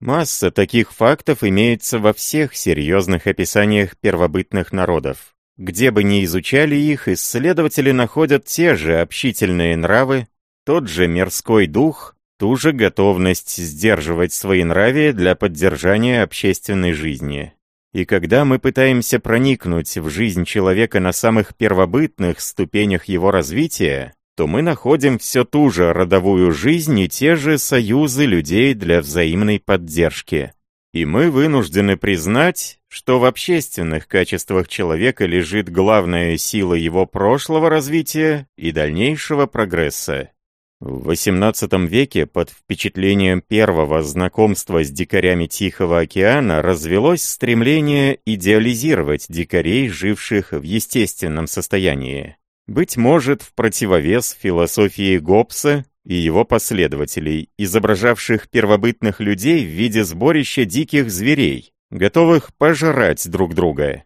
Масса таких фактов имеется во всех серьезных описаниях первобытных народов. Где бы ни изучали их, исследователи находят те же общительные нравы, тот же мирской дух, ту же готовность сдерживать свои нравы для поддержания общественной жизни. И когда мы пытаемся проникнуть в жизнь человека на самых первобытных ступенях его развития, то мы находим все ту же родовую жизнь и те же союзы людей для взаимной поддержки. И мы вынуждены признать, что в общественных качествах человека лежит главная сила его прошлого развития и дальнейшего прогресса. В XVIII веке под впечатлением первого знакомства с дикарями Тихого океана развелось стремление идеализировать дикарей, живших в естественном состоянии. Быть может, в противовес философии Гоббса и его последователей, изображавших первобытных людей в виде сборища диких зверей, готовых пожрать друг друга.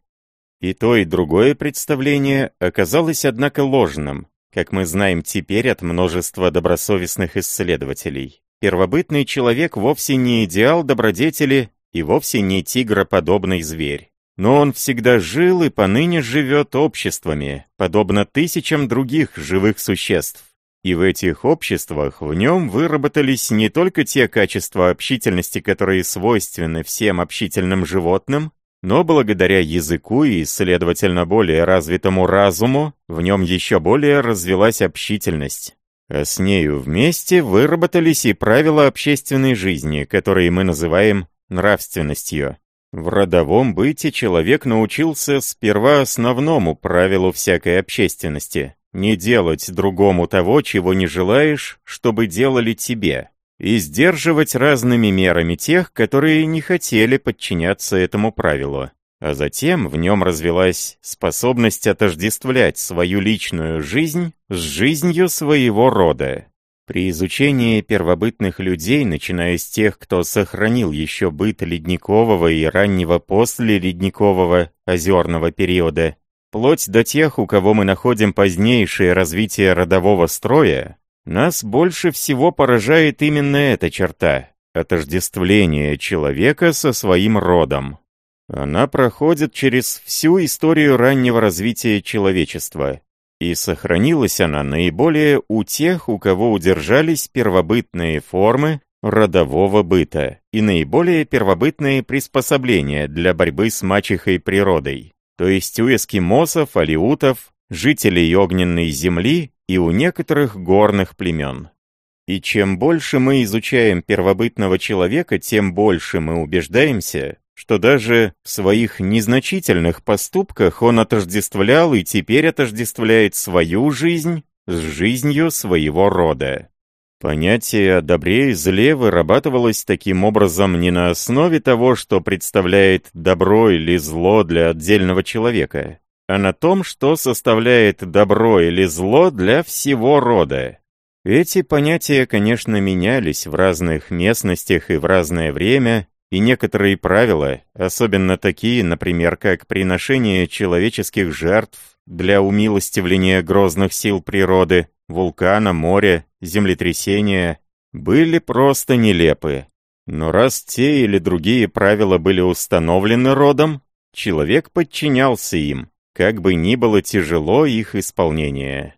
И то, и другое представление оказалось, однако, ложным, как мы знаем теперь от множества добросовестных исследователей. Первобытный человек вовсе не идеал добродетели и вовсе не тигроподобный зверь. Но он всегда жил и поныне живет обществами, подобно тысячам других живых существ. И в этих обществах в нем выработались не только те качества общительности, которые свойственны всем общительным животным, но благодаря языку и, следовательно, более развитому разуму, в нем еще более развилась общительность. А с нею вместе выработались и правила общественной жизни, которые мы называем нравственностью. В родовом быте человек научился сперва основному правилу всякой общественности – не делать другому того, чего не желаешь, чтобы делали тебе и сдерживать разными мерами тех, которые не хотели подчиняться этому правилу. А затем в нем развилась способность отождествлять свою личную жизнь с жизнью своего рода. При изучении первобытных людей, начиная с тех, кто сохранил еще быт ледникового и раннего после ледникового озерного периода, вплоть до тех, у кого мы находим позднейшее развитие родового строя, нас больше всего поражает именно эта черта — отождествление человека со своим родом. Она проходит через всю историю раннего развития человечества, и сохранилась она наиболее у тех, у кого удержались первобытные формы родового быта и наиболее первобытные приспособления для борьбы с мачехой природой, то есть у эскимосов, алиутов, жителей огненной земли и у некоторых горных племен. И чем больше мы изучаем первобытного человека, тем больше мы убеждаемся, что даже в своих незначительных поступках он отождествлял и теперь отождествляет свою жизнь с жизнью своего рода. Понятие о добре и зле вырабатывалось таким образом не на основе того, что представляет добро или зло для отдельного человека, а на том, что составляет добро или зло для всего рода. Эти понятия, конечно, менялись в разных местностях и в разное время, и некоторые правила, особенно такие, например, как приношение человеческих жертв для умилостивления грозных сил природы, вулкана, моря, землетрясения, были просто нелепы. Но раз те или другие правила были установлены родом, человек подчинялся им, как бы ни было тяжело их исполнение.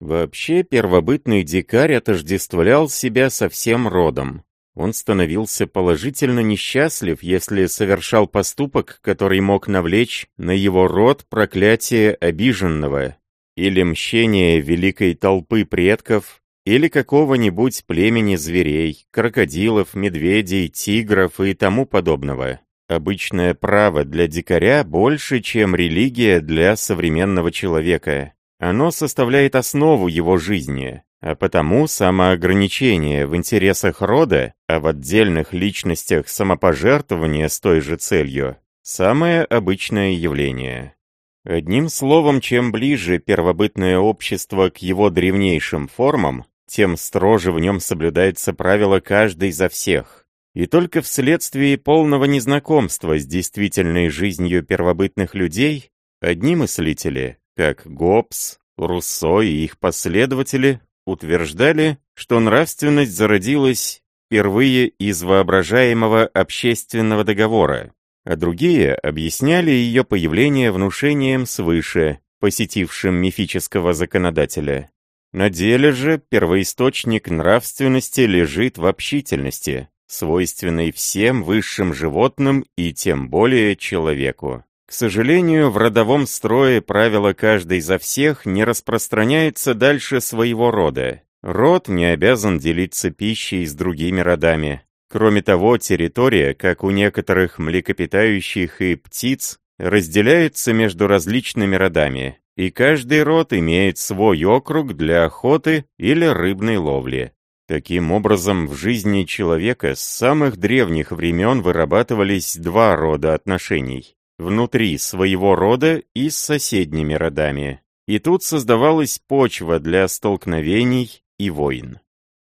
Вообще, первобытный дикарь отождествлял себя со всем родом. Он становился положительно несчастлив, если совершал поступок, который мог навлечь на его род проклятие обиженного, или мщение великой толпы предков, или какого-нибудь племени зверей, крокодилов, медведей, тигров и тому подобного. Обычное право для дикаря больше, чем религия для современного человека. Оно составляет основу его жизни, а потому самоограничение в интересах рода, а в отдельных личностях самопожертвование с той же целью – самое обычное явление. Одним словом, чем ближе первобытное общество к его древнейшим формам, тем строже в нем соблюдается правило «каждый за всех». И только вследствие полного незнакомства с действительной жизнью первобытных людей, одни мыслители, как Гоббс, Руссо и их последователи, утверждали, что нравственность зародилась впервые из воображаемого общественного договора, а другие объясняли ее появление внушением свыше, посетившим мифического законодателя. На деле же первоисточник нравственности лежит в общительности, свойственной всем высшим животным и тем более человеку. К сожалению, в родовом строе правило «каждый за всех» не распространяется дальше своего рода. Род не обязан делиться пищей с другими родами. Кроме того, территория, как у некоторых млекопитающих и птиц, разделяется между различными родами, и каждый род имеет свой округ для охоты или рыбной ловли. Таким образом, в жизни человека с самых древних времен вырабатывались два рода отношений – внутри своего рода и с соседними родами. И тут создавалась почва для столкновений и войн.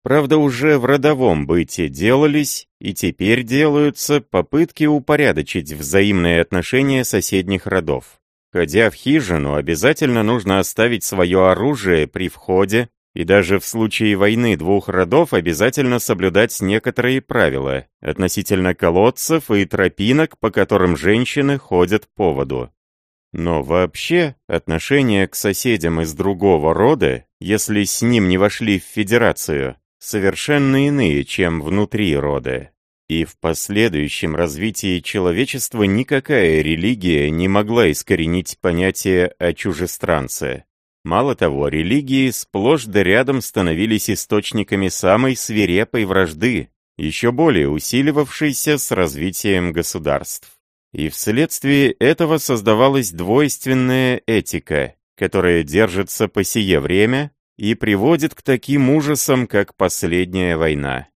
Правда, уже в родовом быте делались, и теперь делаются, попытки упорядочить взаимные отношения соседних родов. Ходя в хижину, обязательно нужно оставить свое оружие при входе, и даже в случае войны двух родов обязательно соблюдать некоторые правила относительно колодцев и тропинок, по которым женщины ходят по воду. Но вообще, отношение к соседям из другого рода, если с ним не вошли в федерацию, совершенно иные, чем внутри рода. И в последующем развитии человечества никакая религия не могла искоренить понятие о чужестранце. Мало того, религии сплошь да рядом становились источниками самой свирепой вражды, еще более усиливавшейся с развитием государств. И вследствие этого создавалась двойственная этика, которая держится по сие время и приводит к таким ужасам, как последняя война.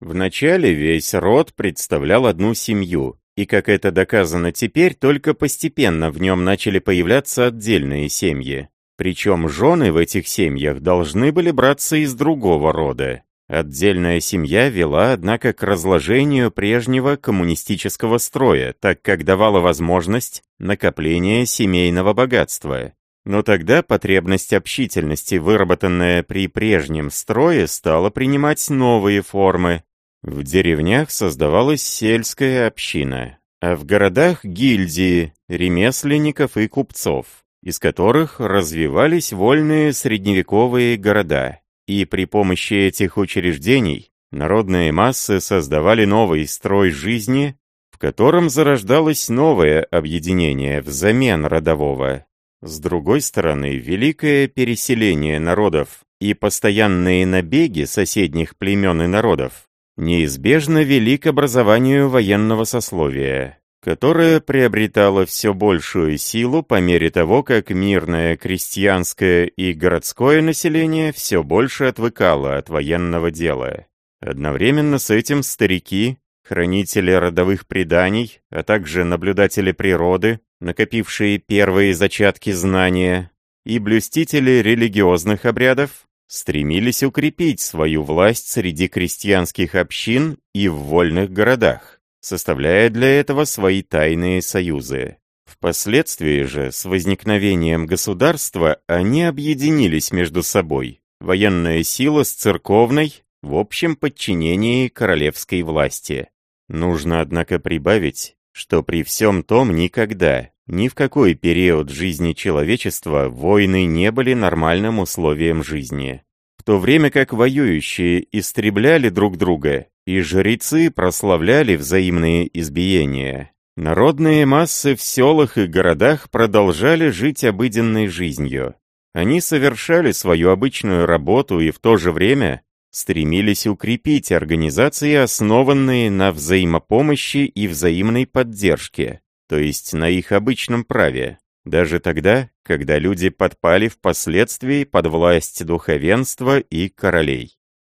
Вначале весь род представлял одну семью, и, как это доказано теперь, только постепенно в нем начали появляться отдельные семьи. Причем жены в этих семьях должны были браться из другого рода. Отдельная семья вела, однако, к разложению прежнего коммунистического строя, так как давала возможность накопления семейного богатства. Но тогда потребность общительности, выработанная при прежнем строе, стала принимать новые формы. В деревнях создавалась сельская община, а в городах – гильдии, ремесленников и купцов, из которых развивались вольные средневековые города. И при помощи этих учреждений народные массы создавали новый строй жизни, в котором зарождалось новое объединение взамен родового. С другой стороны, великое переселение народов и постоянные набеги соседних племен и народов неизбежно вели к образованию военного сословия, которое приобретало все большую силу по мере того, как мирное крестьянское и городское население все больше отвыкало от военного дела. Одновременно с этим старики, хранители родовых преданий, а также наблюдатели природы, накопившие первые зачатки знания, и блюстители религиозных обрядов, стремились укрепить свою власть среди крестьянских общин и в вольных городах, составляя для этого свои тайные союзы. Впоследствии же, с возникновением государства, они объединились между собой, военная сила с церковной, в общем подчинении королевской власти. Нужно, однако, прибавить, что при всем том никогда, ни в какой период жизни человечества войны не были нормальным условием жизни. В то время как воюющие истребляли друг друга, и жрецы прославляли взаимные избиения, народные массы в селах и городах продолжали жить обыденной жизнью. Они совершали свою обычную работу и в то же время стремились укрепить организации, основанные на взаимопомощи и взаимной поддержке, то есть на их обычном праве, даже тогда, когда люди подпали впоследствии под власть духовенства и королей.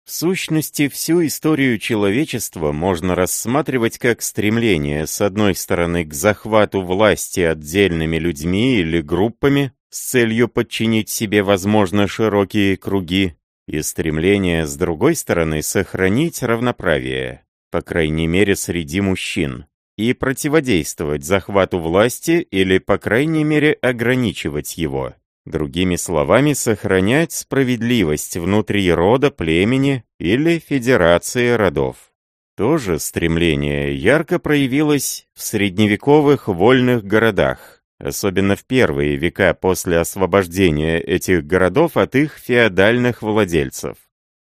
В сущности, всю историю человечества можно рассматривать как стремление, с одной стороны, к захвату власти отдельными людьми или группами с целью подчинить себе, возможно, широкие круги, и стремление, с другой стороны, сохранить равноправие, по крайней мере среди мужчин, и противодействовать захвату власти или, по крайней мере, ограничивать его. Другими словами, сохранять справедливость внутри рода, племени или федерации родов. То же стремление ярко проявилось в средневековых вольных городах, особенно в первые века после освобождения этих городов от их феодальных владельцев.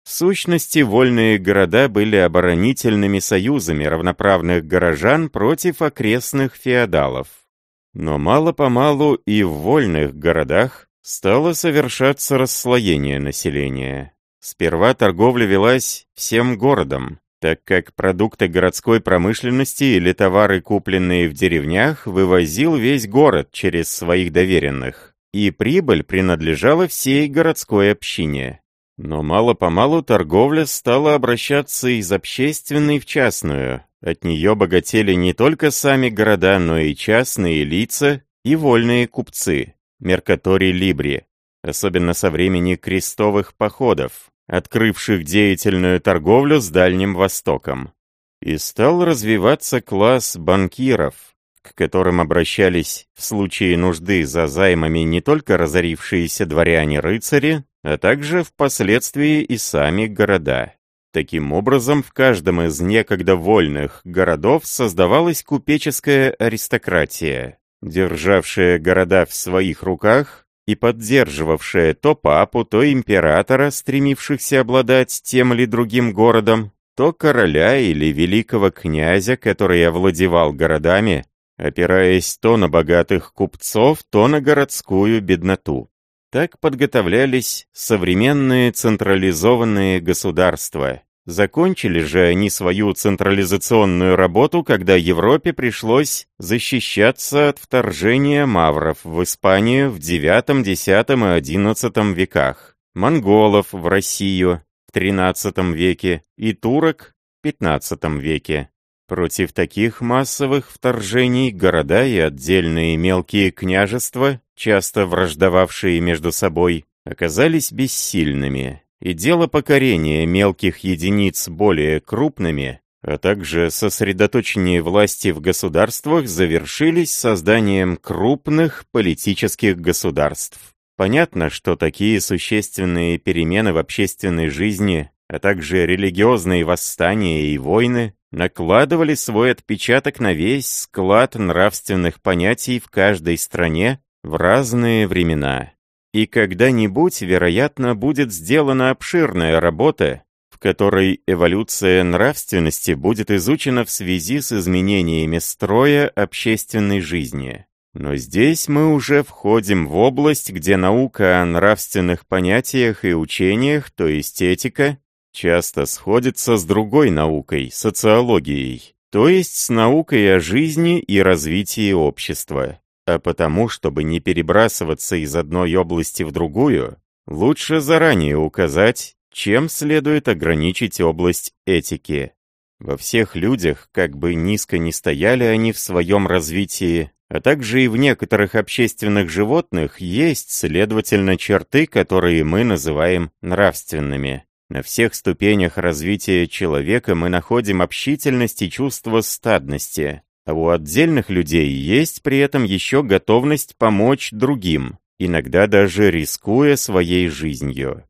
В сущности, вольные города были оборонительными союзами равноправных горожан против окрестных феодалов. Но мало-помалу и в вольных городах стало совершаться расслоение населения. Сперва торговля велась всем городом, так как продукты городской промышленности или товары, купленные в деревнях, вывозил весь город через своих доверенных, и прибыль принадлежала всей городской общине. Но мало-помалу торговля стала обращаться из общественной в частную. От нее богатели не только сами города, но и частные лица и вольные купцы, Меркатори Либри, особенно со времени крестовых походов, открывших деятельную торговлю с Дальним Востоком. И стал развиваться класс банкиров, к которым обращались в случае нужды за займами не только разорившиеся дворяне-рыцари, а также впоследствии и сами города. Таким образом, в каждом из некогда вольных городов создавалась купеческая аристократия, державшая города в своих руках и поддерживавшая то папу, то императора, стремившихся обладать тем или другим городом, то короля или великого князя, который овладевал городами, опираясь то на богатых купцов, то на городскую бедноту. Так подготовлялись современные централизованные государства, Закончили же они свою централизационную работу, когда Европе пришлось защищаться от вторжения мавров в Испанию в IX, X и XI веках, монголов в Россию в XIII веке и турок в XV веке. Против таких массовых вторжений города и отдельные мелкие княжества, часто враждовавшие между собой, оказались бессильными и дело покорения мелких единиц более крупными, а также сосредоточение власти в государствах завершились созданием крупных политических государств. Понятно, что такие существенные перемены в общественной жизни, а также религиозные восстания и войны накладывали свой отпечаток на весь склад нравственных понятий в каждой стране в разные времена. И когда-нибудь, вероятно, будет сделана обширная работа, в которой эволюция нравственности будет изучена в связи с изменениями строя общественной жизни. Но здесь мы уже входим в область, где наука о нравственных понятиях и учениях, то есть этика, часто сходится с другой наукой, социологией, то есть с наукой о жизни и развитии общества. А потому, чтобы не перебрасываться из одной области в другую, лучше заранее указать, чем следует ограничить область этики. Во всех людях, как бы низко ни стояли они в своем развитии, а также и в некоторых общественных животных есть, следовательно, черты, которые мы называем нравственными. На всех ступенях развития человека мы находим общительность и чувство стадности, а у отдельных людей есть при этом еще готовность помочь другим, иногда даже рискуя своей жизнью.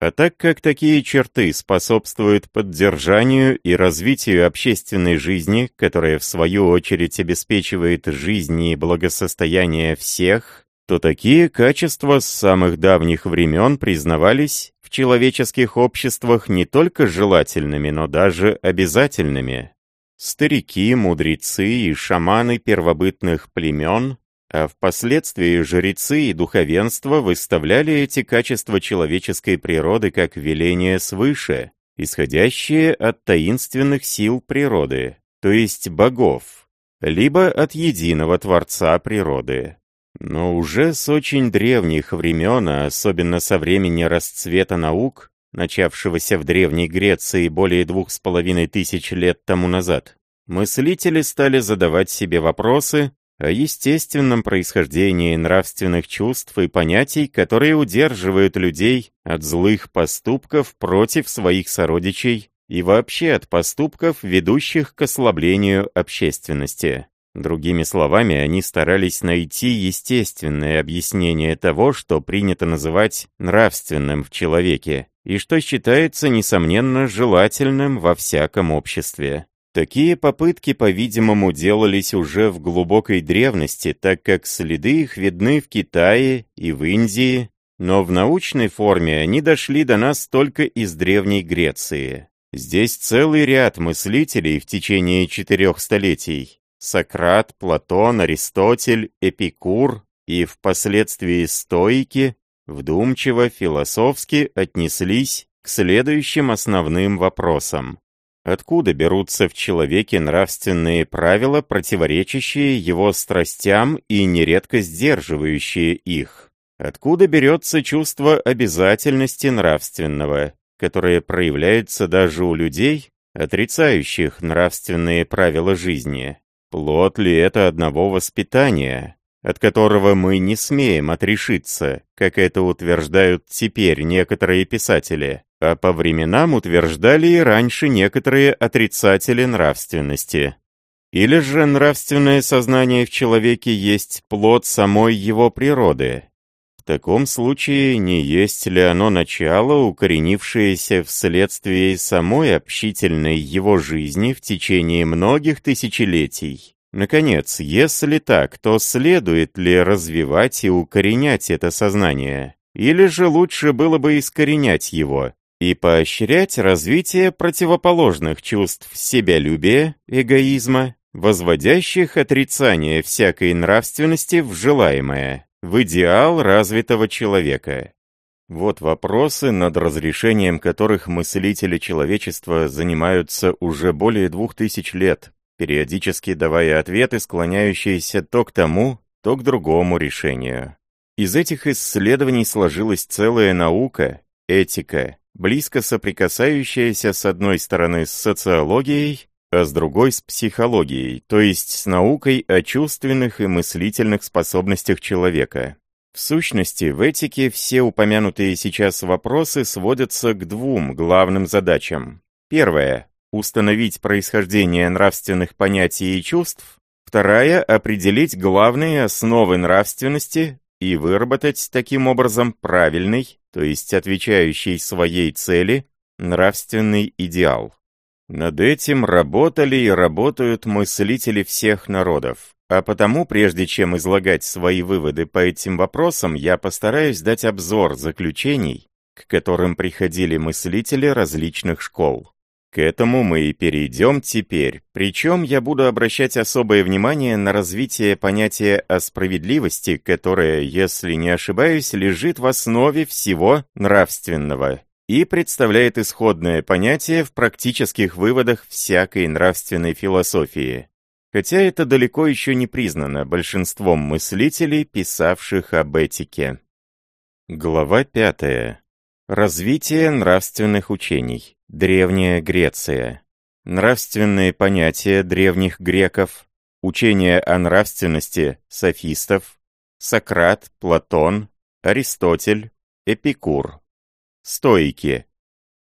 А так как такие черты способствуют поддержанию и развитию общественной жизни, которая в свою очередь обеспечивает жизнь и благосостояние всех, то такие качества с самых давних времен признавались в человеческих обществах не только желательными, но даже обязательными. Старики, мудрецы и шаманы первобытных племен, а впоследствии жрецы и духовенство выставляли эти качества человеческой природы как веление свыше, исходящие от таинственных сил природы, то есть богов, либо от единого Творца природы. Но уже с очень древних времен, а особенно со времени расцвета наук, начавшегося в Древней Греции более двух с половиной тысяч лет тому назад, мыслители стали задавать себе вопросы о естественном происхождении нравственных чувств и понятий, которые удерживают людей от злых поступков против своих сородичей и вообще от поступков, ведущих к ослаблению общественности. Другими словами, они старались найти естественное объяснение того, что принято называть нравственным в человеке, и что считается, несомненно, желательным во всяком обществе. Такие попытки, по-видимому, делались уже в глубокой древности, так как следы их видны в Китае и в Индии, но в научной форме они дошли до нас только из Древней Греции. Здесь целый ряд мыслителей в течение четырех столетий. Сократ, Платон, Аристотель, Эпикур и впоследствии стоики вдумчиво, философски отнеслись к следующим основным вопросам. Откуда берутся в человеке нравственные правила, противоречащие его страстям и нередко сдерживающие их? Откуда берется чувство обязательности нравственного, которое проявляется даже у людей, отрицающих нравственные правила жизни? Плод ли это одного воспитания, от которого мы не смеем отрешиться, как это утверждают теперь некоторые писатели, а по временам утверждали и раньше некоторые отрицатели нравственности. Или же нравственное сознание в человеке есть плод самой его природы. В таком случае не есть ли оно начало, укоренившееся вследствие самой общительной его жизни в течение многих тысячелетий? Наконец, если так, то следует ли развивать и укоренять это сознание? Или же лучше было бы искоренять его и поощрять развитие противоположных чувств себялюбия, эгоизма, возводящих отрицание всякой нравственности в желаемое, в идеал развитого человека? Вот вопросы, над разрешением которых мыслители человечества занимаются уже более двух тысяч лет, периодически давая ответы, склоняющиеся то к тому, то к другому решению. Из этих исследований сложилась целая наука, этика, близко соприкасающаяся с одной стороны с социологией, а с другой с психологией, то есть с наукой о чувственных и мыслительных способностях человека. В сущности, в этике все упомянутые сейчас вопросы сводятся к двум главным задачам. Первое установить происхождение нравственных понятий и чувств, вторая — определить главные основы нравственности и выработать таким образом правильный, то есть отвечающий своей цели, нравственный идеал. Над этим работали и работают мыслители всех народов. А потому, прежде чем излагать свои выводы по этим вопросам, я постараюсь дать обзор заключений, к которым приходили мыслители различных школ. К этому мы и перейдем теперь, причем я буду обращать особое внимание на развитие понятия о справедливости, которое, если не ошибаюсь, лежит в основе всего нравственного и представляет исходное понятие в практических выводах всякой нравственной философии. Хотя это далеко еще не признано большинством мыслителей, писавших об этике. Глава пятая. Развитие нравственных учений. Древняя Греция. Нравственные понятия древних греков. Учение о нравственности софистов. Сократ, Платон, Аристотель, Эпикур. Стоики.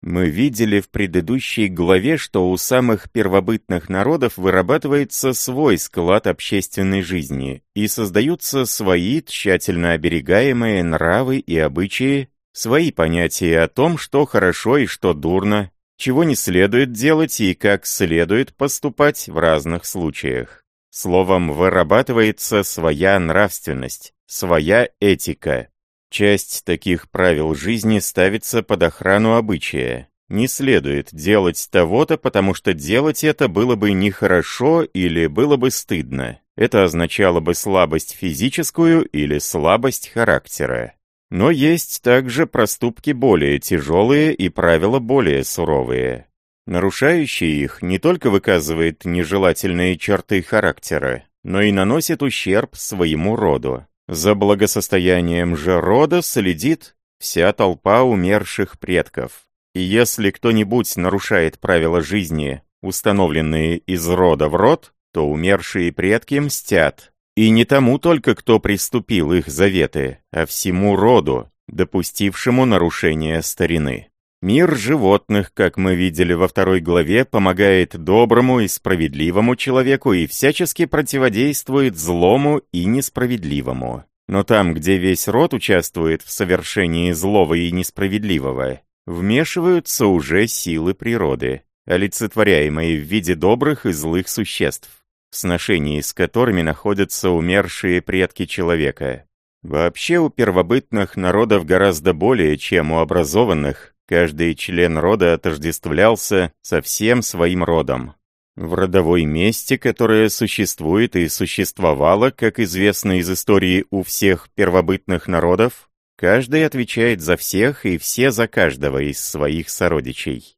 Мы видели в предыдущей главе, что у самых первобытных народов вырабатывается свой склад общественной жизни и создаются свои тщательно оберегаемые нравы и обычаи, свои понятия о том, что хорошо и что дурно, чего не следует делать и как следует поступать в разных случаях. Словом, вырабатывается своя нравственность, своя этика. Часть таких правил жизни ставится под охрану обычая. Не следует делать того-то, потому что делать это было бы нехорошо или было бы стыдно. Это означало бы слабость физическую или слабость характера. Но есть также проступки более тяжелые и правила более суровые. Нарушающий их не только выказывает нежелательные черты характера, но и наносит ущерб своему роду. За благосостоянием же рода следит вся толпа умерших предков. И если кто-нибудь нарушает правила жизни, установленные из рода в род, то умершие предки мстят, и не тому только, кто приступил их заветы, а всему роду, допустившему нарушение старины. Мир животных, как мы видели во второй главе, помогает доброму и справедливому человеку и всячески противодействует злому и несправедливому. Но там, где весь род участвует в совершении злого и несправедливого, вмешиваются уже силы природы, олицетворяемые в виде добрых и злых существ, в сношении с которыми находятся умершие предки человека. Вообще у первобытных народов гораздо более, чем у образованных, каждый член рода отождествлялся со всем своим родом. В родовой месте, которое существует и существовало, как известно из истории у всех первобытных народов, каждый отвечает за всех и все за каждого из своих сородичей.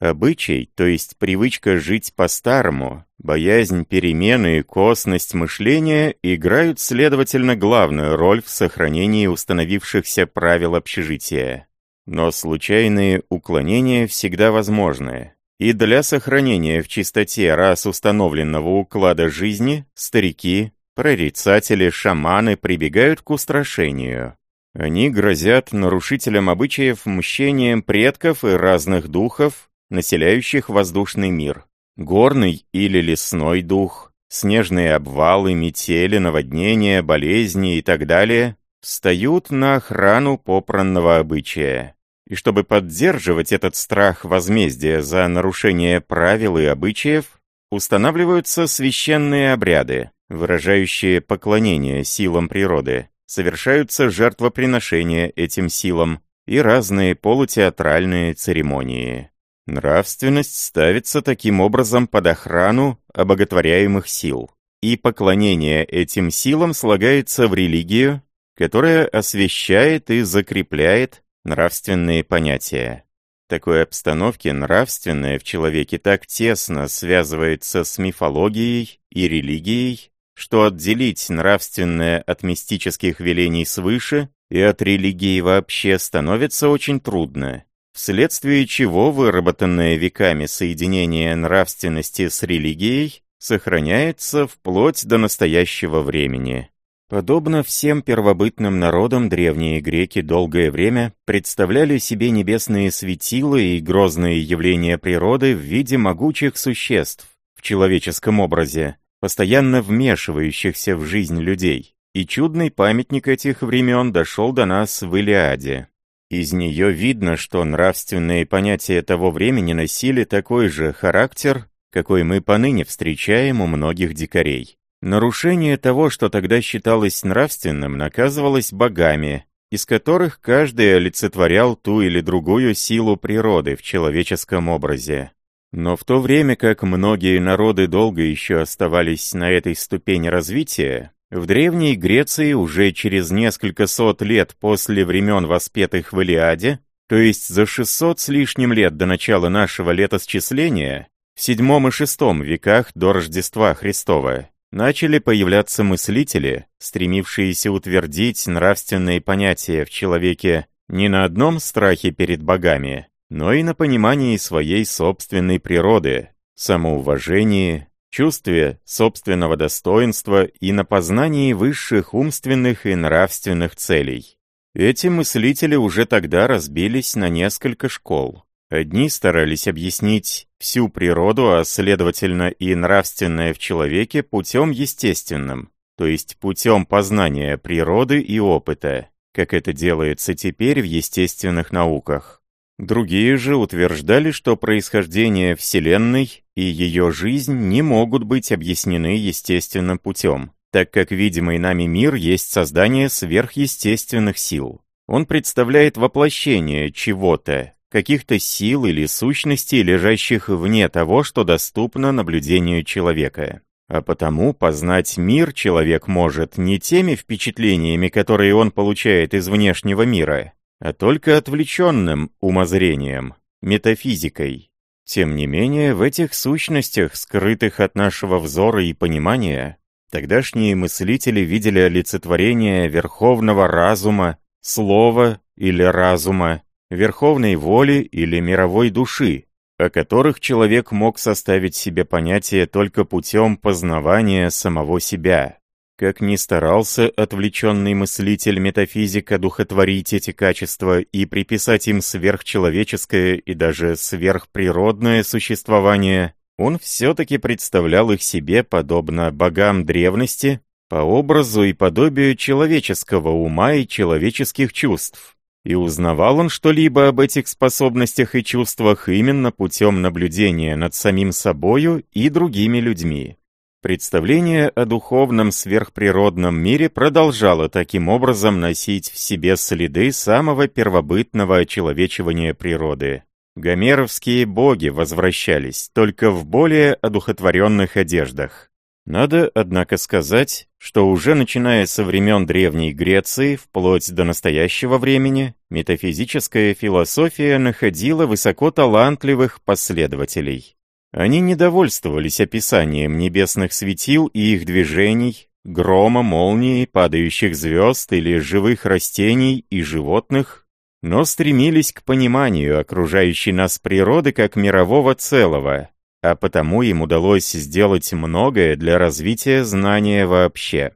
Обычай, то есть привычка жить по-старому, боязнь перемены и косность мышления играют, следовательно, главную роль в сохранении установившихся правил общежития. Но случайные уклонения всегда возможны. И для сохранения в чистоте раз установленного уклада жизни старики, прорицатели, шаманы прибегают к устрашению. Они грозят нарушителям обычаев мщением предков и разных духов, населяющих воздушный мир. Горный или лесной дух, снежные обвалы, метели, наводнения, болезни и так далее встают на охрану попранного обычая. И чтобы поддерживать этот страх возмездия за нарушение правил и обычаев, устанавливаются священные обряды, выражающие поклонение силам природы, совершаются жертвоприношения этим силам и разные полутеатральные церемонии. Нравственность ставится таким образом под охрану обоготворяемых сил, и поклонение этим силам слагается в религию, которая освещает и закрепляет Нравственные понятия. Такой обстановке нравственное в человеке так тесно связывается с мифологией и религией, что отделить нравственное от мистических велений свыше и от религии вообще становится очень трудно, вследствие чего выработанное веками соединение нравственности с религией сохраняется вплоть до настоящего времени. Подобно всем первобытным народам, древние греки долгое время представляли себе небесные светила и грозные явления природы в виде могучих существ в человеческом образе, постоянно вмешивающихся в жизнь людей. И чудный памятник этих времен дошел до нас в Илиаде. Из нее видно, что нравственные понятия того времени носили такой же характер, какой мы поныне встречаем у многих дикарей. Нарушение того, что тогда считалось нравственным, наказывалось богами, из которых каждый олицетворял ту или другую силу природы в человеческом образе. Но в то время как многие народы долго еще оставались на этой ступени развития, в Древней Греции уже через несколько сот лет после времен воспетых в Илиаде, то есть за 600 с лишним лет до начала нашего летосчисления, в VII и VI веках до Рождества Христова, начали появляться мыслители, стремившиеся утвердить нравственные понятия в человеке не на одном страхе перед богами, но и на понимании своей собственной природы, самоуважении, чувстве собственного достоинства и на познании высших умственных и нравственных целей. Эти мыслители уже тогда разбились на несколько школ. Одни старались объяснить всю природу, а следовательно и нравственное в человеке путем естественным, то есть путем познания природы и опыта, как это делается теперь в естественных науках. Другие же утверждали, что происхождение Вселенной и ее жизнь не могут быть объяснены естественным путем, так как видимый нами мир есть создание сверхъестественных сил. Он представляет воплощение чего-то, каких-то сил или сущностей, лежащих вне того, что доступно наблюдению человека. А потому познать мир человек может не теми впечатлениями, которые он получает из внешнего мира, а только отвлеченным умозрением, метафизикой. Тем не менее, в этих сущностях, скрытых от нашего взора и понимания, тогдашние мыслители видели олицетворение верховного разума, слова или разума, верховной воли или мировой души, о которых человек мог составить себе понятие только путем познавания самого себя. Как ни старался отвлеченный мыслитель метафизика духотворить эти качества и приписать им сверхчеловеческое и даже сверхприродное существование, он все-таки представлял их себе, подобно богам древности, по образу и подобию человеческого ума и человеческих чувств, И узнавал он что-либо об этих способностях и чувствах именно путем наблюдения над самим собою и другими людьми. Представление о духовном сверхприродном мире продолжало таким образом носить в себе следы самого первобытного очеловечивания природы. Гомеровские боги возвращались, только в более одухотворенных одеждах. Надо, однако, сказать, что уже начиная со времен Древней Греции, вплоть до настоящего времени, метафизическая философия находила высоко талантливых последователей. Они не довольствовались описанием небесных светил и их движений, грома, молнии, падающих звезд или живых растений и животных, но стремились к пониманию окружающей нас природы как мирового целого, а потому им удалось сделать многое для развития знания вообще.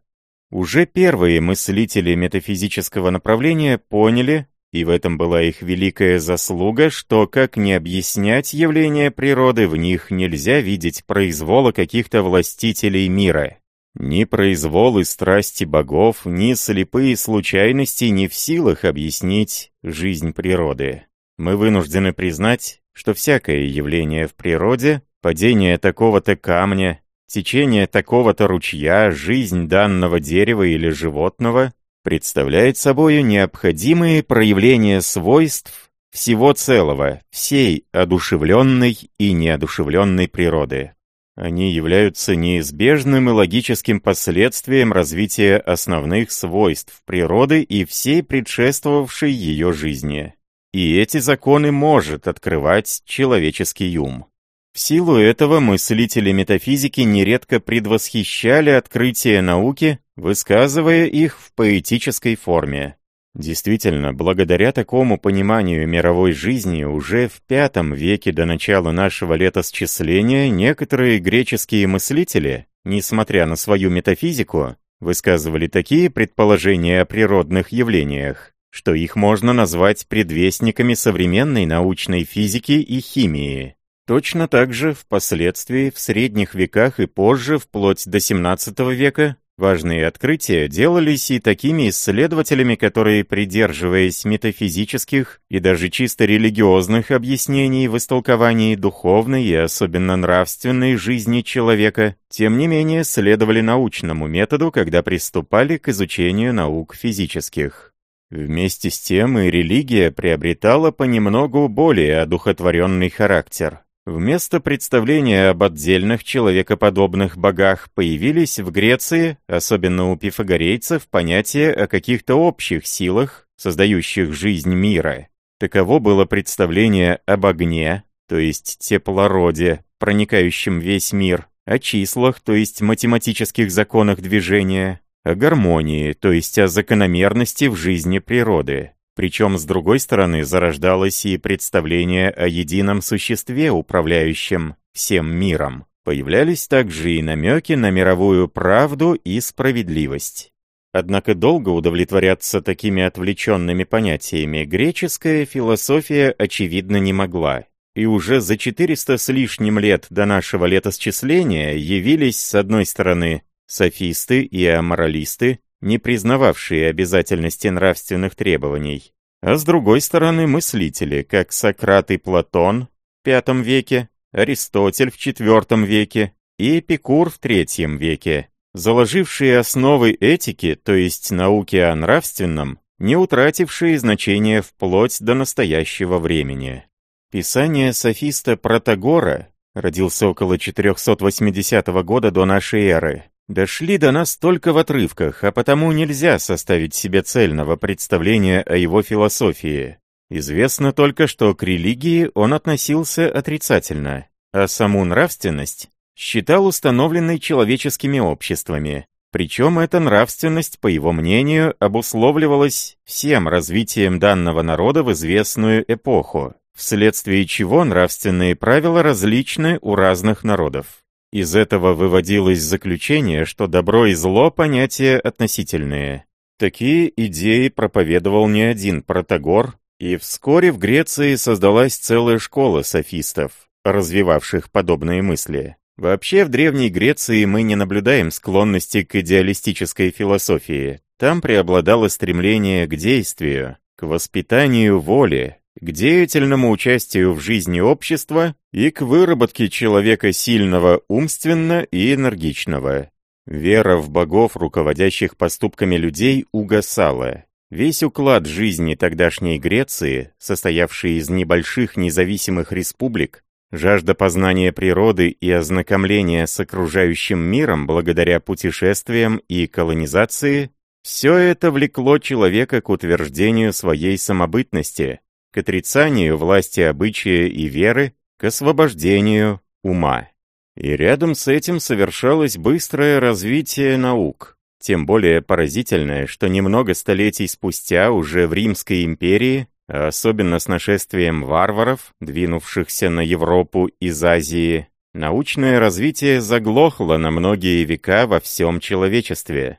Уже первые мыслители метафизического направления поняли, и в этом была их великая заслуга, что, как не объяснять явления природы, в них нельзя видеть произвола каких-то властителей мира. Ни произвол и страсти богов, ни слепые случайности не в силах объяснить жизнь природы. Мы вынуждены признать, что всякое явление в природе, падение такого-то камня, течение такого-то ручья, жизнь данного дерева или животного представляет собою необходимые проявления свойств всего целого, всей одушевленной и неодушевленной природы. Они являются неизбежным и логическим последствием развития основных свойств природы и всей предшествовавшей ее жизни. И эти законы может открывать человеческий ум. В силу этого мыслители метафизики нередко предвосхищали открытия науки, высказывая их в поэтической форме. Действительно, благодаря такому пониманию мировой жизни уже в V веке до начала нашего летосчисления некоторые греческие мыслители, несмотря на свою метафизику, высказывали такие предположения о природных явлениях, что их можно назвать предвестниками современной научной физики и химии. Точно так же впоследствии в средних веках и позже, вплоть до XVII века, важные открытия делались и такими исследователями, которые, придерживаясь метафизических и даже чисто религиозных объяснений в истолковании духовной и особенно нравственной жизни человека, тем не менее следовали научному методу, когда приступали к изучению наук физических. Вместе с тем и религия приобретала понемногу более одухотворенный характер. Вместо представления об отдельных человекоподобных богах появились в Греции, особенно у пифагорейцев, понятия о каких-то общих силах, создающих жизнь мира. Таково было представление об огне, то есть теплороде, проникающем весь мир, о числах, то есть математических законах движения, о гармонии, то есть о закономерности в жизни природы. Причем, с другой стороны, зарождалось и представление о едином существе, управляющем всем миром. Появлялись также и намеки на мировую правду и справедливость. Однако долго удовлетворяться такими отвлеченными понятиями греческая философия очевидно не могла. И уже за 400 с лишним лет до нашего летосчисления явились, с одной стороны, софисты и аморалисты, не признававшие обязательности нравственных требований, а с другой стороны мыслители, как Сократ и Платон в V веке, Аристотель в IV веке и Эпикур в III веке, заложившие основы этики, то есть науки о нравственном, не утратившие значения вплоть до настоящего времени. Писание софиста Протагора родился около 480 года до нашей эры, дошли до нас только в отрывках, а потому нельзя составить себе цельного представления о его философии. Известно только, что к религии он относился отрицательно, а саму нравственность считал установленной человеческими обществами. Причем эта нравственность, по его мнению, обусловливалась всем развитием данного народа в известную эпоху, вследствие чего нравственные правила различны у разных народов. Из этого выводилось заключение, что добро и зло – понятия относительные. Такие идеи проповедовал не один Протагор, и вскоре в Греции создалась целая школа софистов, развивавших подобные мысли. Вообще в Древней Греции мы не наблюдаем склонности к идеалистической философии. Там преобладало стремление к действию, к воспитанию воли, к деятельному участию в жизни общества и к выработке человека сильного умственно и энергичного. Вера в богов, руководящих поступками людей, угасала. Весь уклад жизни тогдашней Греции, состоявший из небольших независимых республик, жажда познания природы и ознакомления с окружающим миром благодаря путешествиям и колонизации, все это влекло человека к утверждению своей самобытности, к отрицанию власти обычая и веры, к освобождению ума. И рядом с этим совершалось быстрое развитие наук, тем более поразительное, что немного столетий спустя уже в Римской империи, а особенно с нашествием варваров, двинувшихся на Европу из Азии, научное развитие заглохло на многие века во всем человечестве.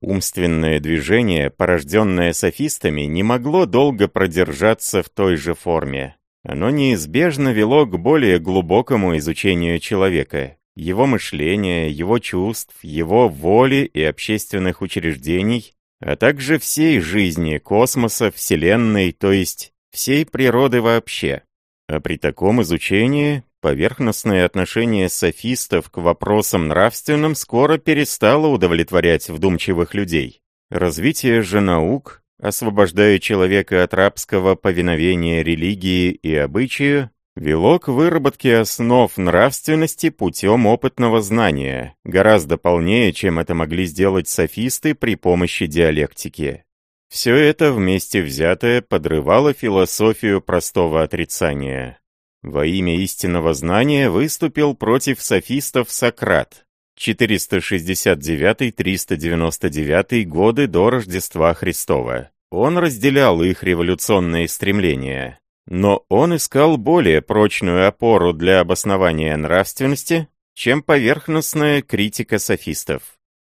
Умственное движение, порожденное софистами, не могло долго продержаться в той же форме. Оно неизбежно вело к более глубокому изучению человека, его мышления, его чувств, его воли и общественных учреждений, а также всей жизни, космоса, Вселенной, то есть всей природы вообще. А при таком изучении Поверхностное отношение софистов к вопросам нравственным скоро перестало удовлетворять вдумчивых людей. Развитие же наук, освобождая человека от рабского повиновения религии и обычаю, вело к выработке основ нравственности путем опытного знания, гораздо полнее, чем это могли сделать софисты при помощи диалектики. Все это вместе взятое подрывало философию простого отрицания. Во имя истинного знания выступил против софистов Сократ. 469-399 годы до Рождества Христова. Он разделял их революционные стремления. Но он искал более прочную опору для обоснования нравственности, чем поверхностная критика софистов.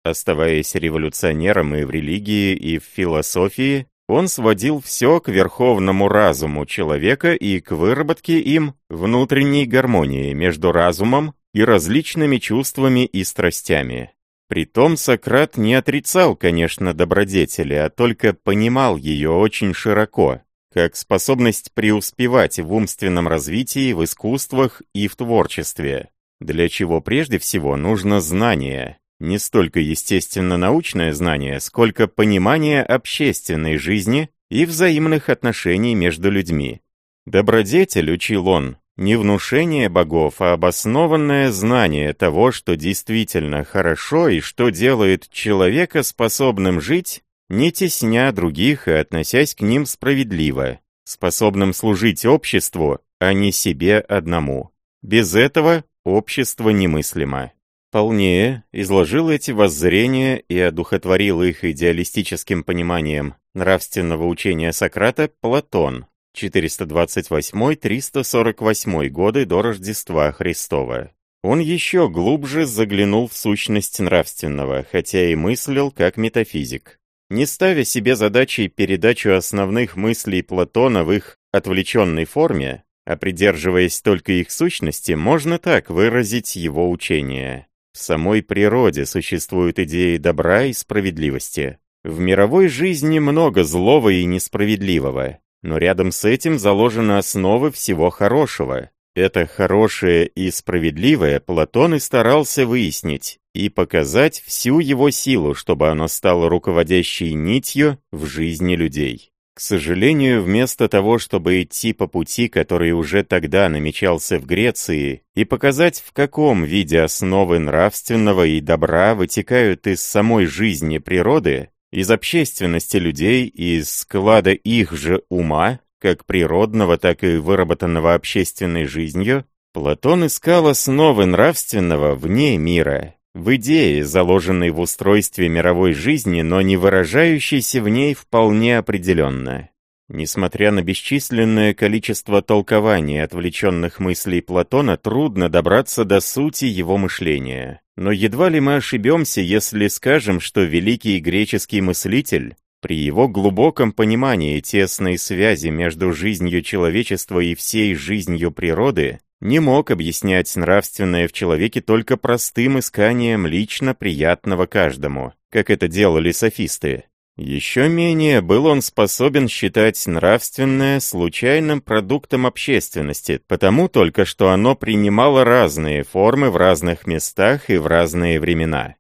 Оставаясь революционером и в религии, и в философии, он сводил все к верховному разуму человека и к выработке им внутренней гармонии между разумом и различными чувствами и страстями. Притом Сократ не отрицал, конечно, добродетели, а только понимал ее очень широко, как способность преуспевать в умственном развитии, в искусствах и в творчестве, для чего прежде всего нужно знание, не столько естественно-научное знание, сколько понимание общественной жизни и взаимных отношений между людьми. Добродетель, учил он, не внушение богов, а обоснованное знание того, что действительно хорошо и что делает человека способным жить, не тесня других и относясь к ним справедливо, способным служить обществу, а не себе одному. Без этого общество немыслимо. Полнее изложил эти воззрения и одухотворил их идеалистическим пониманием нравственного учения Сократа Платон, 428-348 годы до Рождества Христова. Он еще глубже заглянул в сущность нравственного, хотя и мыслил как метафизик. Не ставя себе задачей передачу основных мыслей Платона в их отвлеченной форме, а придерживаясь только их сущности, можно так выразить его учение. В самой природе существуют идеи добра и справедливости. В мировой жизни много злого и несправедливого, но рядом с этим заложены основы всего хорошего. Это хорошее и справедливое Платон и старался выяснить и показать всю его силу, чтобы оно стало руководящей нитью в жизни людей. К сожалению, вместо того, чтобы идти по пути, который уже тогда намечался в Греции, и показать, в каком виде основы нравственного и добра вытекают из самой жизни природы, из общественности людей, из склада их же ума, как природного, так и выработанного общественной жизнью, Платон искал основы нравственного вне мира, в идее, заложенной в устройстве мировой жизни, но не выражающейся в ней вполне определенно. Несмотря на бесчисленное количество толкований отвлеченных мыслей Платона, трудно добраться до сути его мышления. Но едва ли мы ошибемся, если скажем, что великий греческий мыслитель, при его глубоком понимании тесной связи между жизнью человечества и всей жизнью природы, не мог объяснять нравственное в человеке только простым исканием лично приятного каждому, как это делали софисты. Еще менее был он способен считать нравственное случайным продуктом общественности, потому только что оно принимало разные формы в разных местах и в разные времена.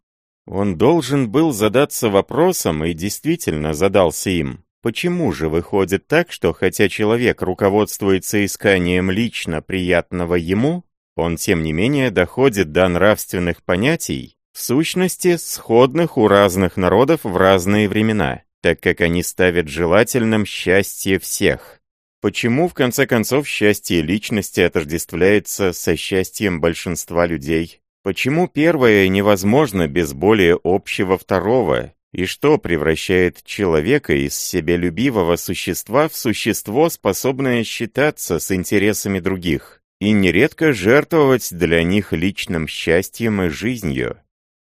Он должен был задаться вопросом и действительно задался им. Почему же выходит так, что хотя человек руководствуется исканием лично приятного ему, он тем не менее доходит до нравственных понятий, в сущности, сходных у разных народов в разные времена, так как они ставят желательным счастье всех. Почему, в конце концов, счастье личности отождествляется со счастьем большинства людей? Почему первое невозможно без более общего второго? И что превращает человека из себялюбивого существа в существо, способное считаться с интересами других, и нередко жертвовать для них личным счастьем и жизнью?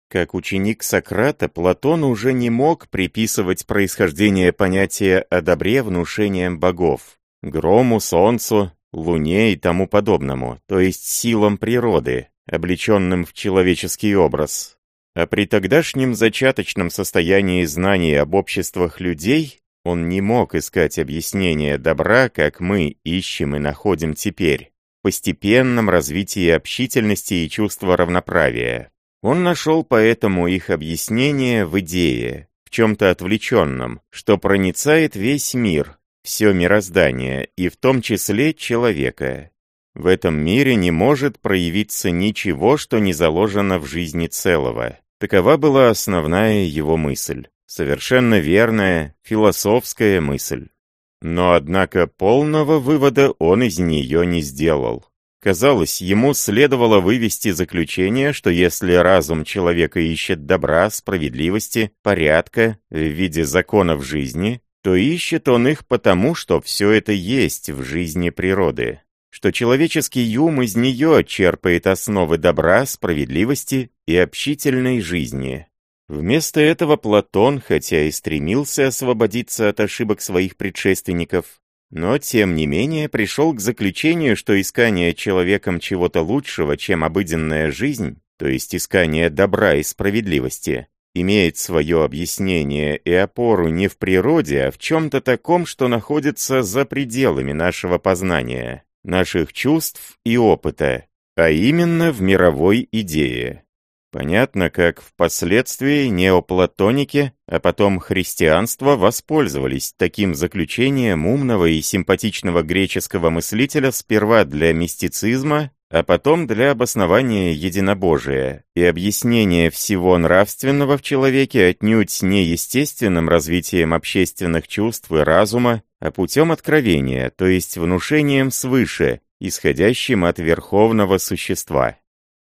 Как ученик Сократа, Платон уже не мог приписывать происхождение понятия о добре внушением богов, грому, солнцу, луне и тому подобному, то есть силам природы, облеченным в человеческий образ. А при тогдашнем зачаточном состоянии знаний об обществах людей он не мог искать объяснения добра, как мы ищем и находим теперь, в постепенном развитии общительности и чувства равноправия. Он нашел поэтому их объяснение в идее, в чем-то отвлеченном, что проницает весь мир, все мироздание, и в том числе человека. В этом мире не может проявиться ничего, что не заложено в жизни целого. Такова была основная его мысль. Совершенно верная, философская мысль. Но, однако, полного вывода он из нее не сделал. Казалось, ему следовало вывести заключение, что если разум человека ищет добра, справедливости, порядка в виде законов жизни, то ищет он их потому, что все это есть в жизни природы, что человеческий ум из нее черпает основы добра, справедливости и общительной жизни. Вместо этого Платон, хотя и стремился освободиться от ошибок своих предшественников, но, тем не менее, пришел к заключению, что искание человеком чего-то лучшего, чем обыденная жизнь, то есть искание добра и справедливости, имеет свое объяснение и опору не в природе, а в чем-то таком, что находится за пределами нашего познания, наших чувств и опыта, а именно в мировой идее. Понятно, как впоследствии неоплатоники, а потом христианство воспользовались таким заключением умного и симпатичного греческого мыслителя сперва для мистицизма, а потом для обоснования единобожия и объяснения всего нравственного в человеке отнюдь не естественным развитием общественных чувств и разума, а путем откровения, то есть внушением свыше, исходящим от верховного существа.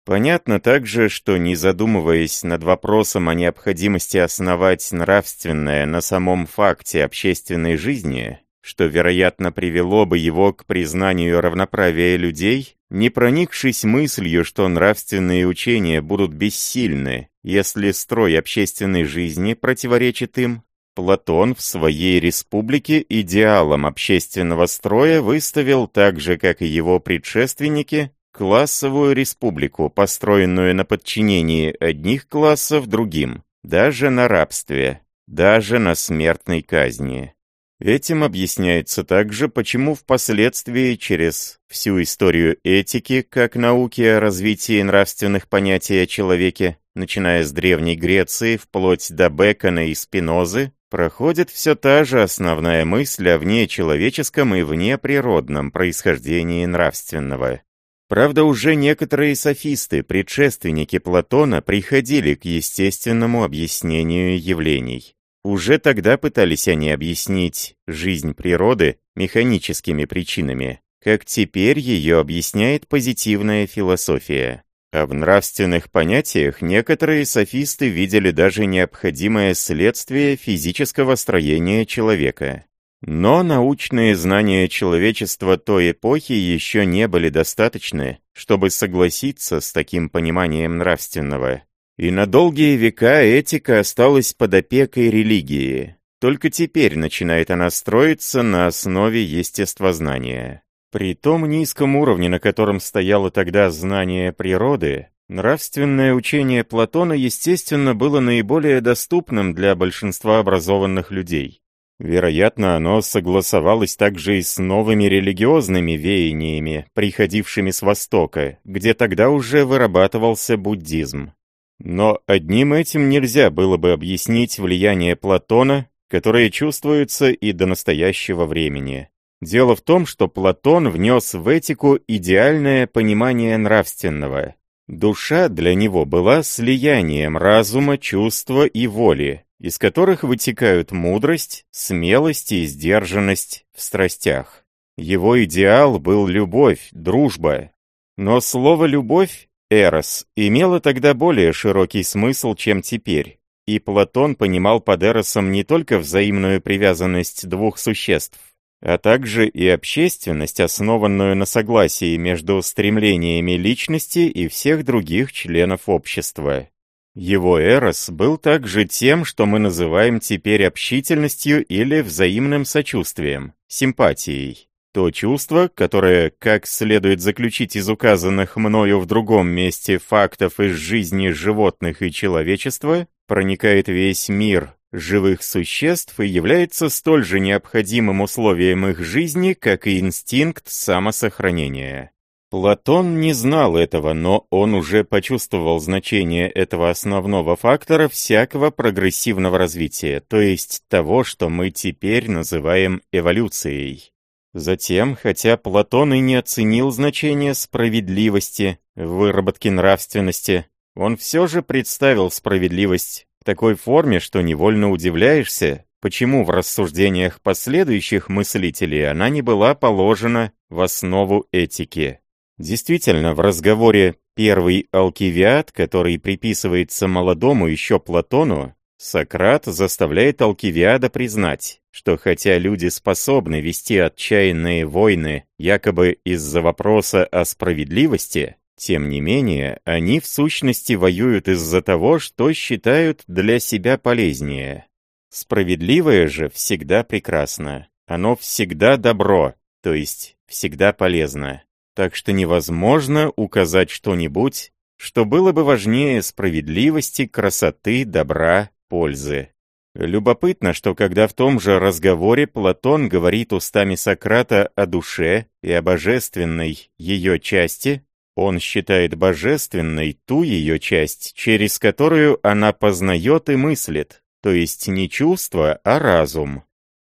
Понятно также, что не задумываясь над вопросом о необходимости основать нравственное на самом факте общественной жизни, что, вероятно, привело бы его к признанию равноправия людей, не проникшись мыслью, что нравственные учения будут бессильны, если строй общественной жизни противоречит им, Платон в своей республике идеалом общественного строя выставил так же, как и его предшественники, классовую республику, построенную на подчинении одних классов другим, даже на рабстве, даже на смертной казни. Этим объясняется также, почему впоследствии через всю историю этики, как науки о развитии нравственных понятий о человеке, начиная с Древней Греции вплоть до Бекона и Спинозы, проходит все та же основная мысль о внечеловеческом и внеприродном происхождении нравственного. Правда, уже некоторые софисты, предшественники Платона, приходили к естественному объяснению явлений. Уже тогда пытались они объяснить жизнь природы механическими причинами, как теперь ее объясняет позитивная философия. А в нравственных понятиях некоторые софисты видели даже необходимое следствие физического строения человека. Но научные знания человечества той эпохи еще не были достаточны, чтобы согласиться с таким пониманием нравственного. И на долгие века этика осталась под опекой религии. Только теперь начинает она строиться на основе естествознания. При том низком уровне, на котором стояло тогда знание природы, Нравственное учение Платона, естественно, было наиболее доступным для большинства образованных людей. Вероятно, оно согласовалось также и с новыми религиозными веяниями, приходившими с Востока, где тогда уже вырабатывался буддизм. Но одним этим нельзя было бы объяснить влияние Платона, которое чувствуется и до настоящего времени. Дело в том, что Платон внес в этику идеальное понимание нравственного. Душа для него была слиянием разума, чувства и воли, из которых вытекают мудрость, смелость и сдержанность в страстях. Его идеал был любовь, дружба. Но слово «любовь» «эрос» имело тогда более широкий смысл, чем теперь. И Платон понимал под эросом не только взаимную привязанность двух существ, а также и общественность, основанную на согласии между стремлениями личности и всех других членов общества. Его эрос был также тем, что мы называем теперь общительностью или взаимным сочувствием, симпатией. То чувство, которое, как следует заключить из указанных мною в другом месте фактов из жизни животных и человечества, проникает весь мир живых существ и является столь же необходимым условием их жизни, как и инстинкт самосохранения. Платон не знал этого, но он уже почувствовал значение этого основного фактора всякого прогрессивного развития, то есть того, что мы теперь называем эволюцией. Затем, хотя Платон и не оценил значение справедливости в выработке нравственности, он все же представил справедливость такой форме, что невольно удивляешься, почему в рассуждениях последующих мыслителей она не была положена в основу этики. Действительно, в разговоре «Первый Алкивиад», который приписывается молодому еще Платону, Сократ заставляет Алкивиада признать, что хотя люди способны вести отчаянные войны якобы из-за вопроса о справедливости, тем не менее, они в сущности воюют из-за того, что считают для себя полезнее. Справедливое же всегда прекрасно. Оно всегда добро, то есть всегда полезно так что невозможно указать что-нибудь, что было бы важнее справедливости, красоты, добра, пользы. Любопытно, что когда в том же разговоре Платон говорит устами Сократа о душе и о божественной ее части, он считает божественной ту ее часть, через которую она познает и мыслит, то есть не чувство, а разум.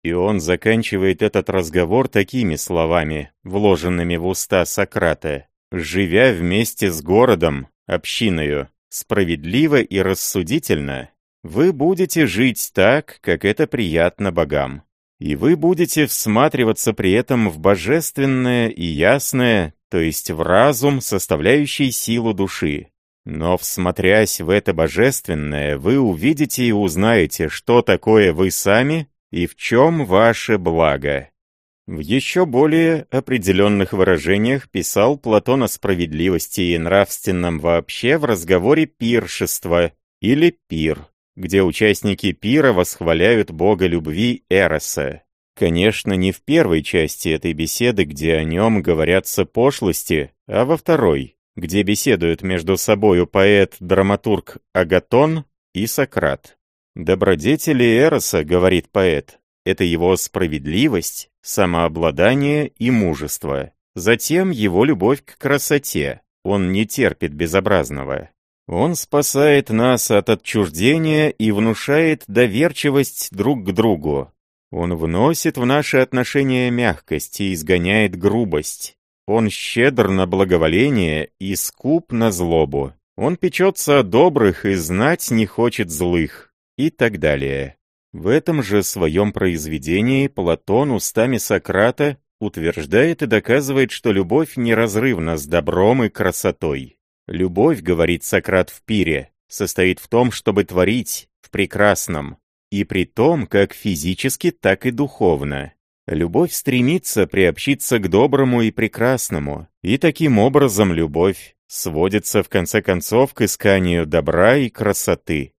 И он заканчивает этот разговор такими словами, вложенными в уста Сократа. «Живя вместе с городом, общиною, справедливо и рассудительно, вы будете жить так, как это приятно богам. И вы будете всматриваться при этом в божественное и ясное, то есть в разум, составляющий силу души. Но, всмотрясь в это божественное, вы увидите и узнаете, что такое вы сами и в чем ваше благо». В еще более определенных выражениях писал Платон о справедливости и нравственном вообще в разговоре пиршества или пир, где участники пира восхваляют бога любви Эроса. Конечно, не в первой части этой беседы, где о нем говорятся пошлости, а во второй, где беседуют между собою поэт-драматург Агатон и Сократ. Добродетели Эроса, говорит поэт, это его справедливость, самообладание и мужество. Затем его любовь к красоте. Он не терпит безобразного. Он спасает нас от отчуждения и внушает доверчивость друг к другу. Он вносит в наши отношения мягкость и изгоняет грубость. Он щедр на благоволение и скуп на злобу. Он печется о добрых и знать не хочет злых и так далее. В этом же своем произведении Платон устами Сократа утверждает и доказывает, что любовь неразрывна с добром и красотой. Любовь, говорит Сократ в пире, состоит в том, чтобы творить в прекрасном, и при том как физически, так и духовно. Любовь стремится приобщиться к доброму и прекрасному, и таким образом любовь сводится в конце концов к исканию добра и красоты.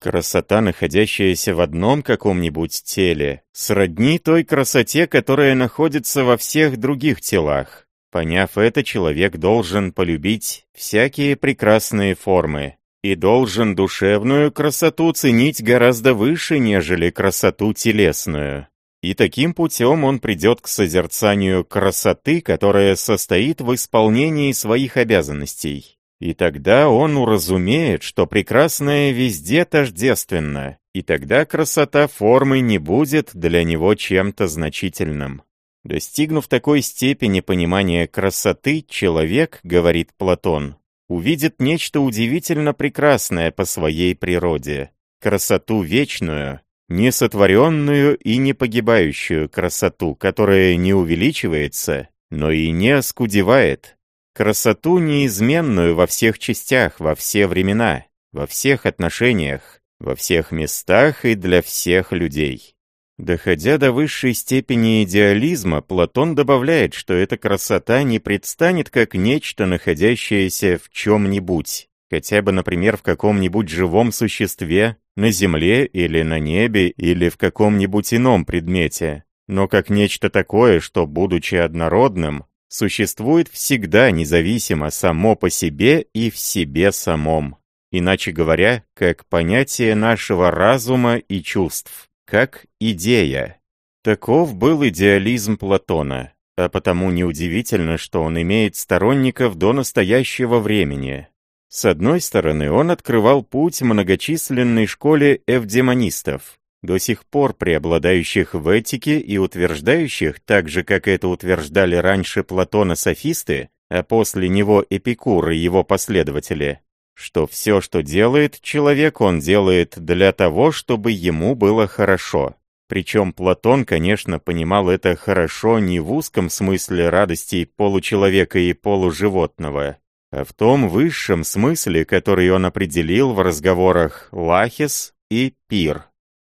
Красота, находящаяся в одном каком-нибудь теле, сродни той красоте, которая находится во всех других телах. Поняв это, человек должен полюбить всякие прекрасные формы и должен душевную красоту ценить гораздо выше, нежели красоту телесную. И таким путем он придет к созерцанию красоты, которая состоит в исполнении своих обязанностей. И тогда он уразумеет, что прекрасное везде тождественно, и тогда красота формы не будет для него чем-то значительным. Достигнув такой степени понимания красоты, человек, говорит Платон, увидит нечто удивительно прекрасное по своей природе, красоту вечную, несотворенную и не погибающую красоту, которая не увеличивается, но и не оскудевает, красоту неизменную во всех частях, во все времена, во всех отношениях, во всех местах и для всех людей. Доходя до высшей степени идеализма, Платон добавляет, что эта красота не предстанет как нечто, находящееся в чем-нибудь, хотя бы, например, в каком-нибудь живом существе, на земле или на небе или в каком-нибудь ином предмете, но как нечто такое, что, будучи однородным, существует всегда независимо само по себе и в себе самом. Иначе говоря, как понятие нашего разума и чувств, как идея. Таков был идеализм Платона, а потому неудивительно, что он имеет сторонников до настоящего времени. С одной стороны, он открывал путь многочисленной школе эвдемонистов, до сих пор преобладающих в этике и утверждающих, так же как это утверждали раньше Платона софисты, а после него Эпикур и его последователи, что все, что делает человек, он делает для того, чтобы ему было хорошо. Причем Платон, конечно, понимал это хорошо не в узком смысле радостей получеловека и полуживотного, а в том высшем смысле, который он определил в разговорах «лахис» и «пир».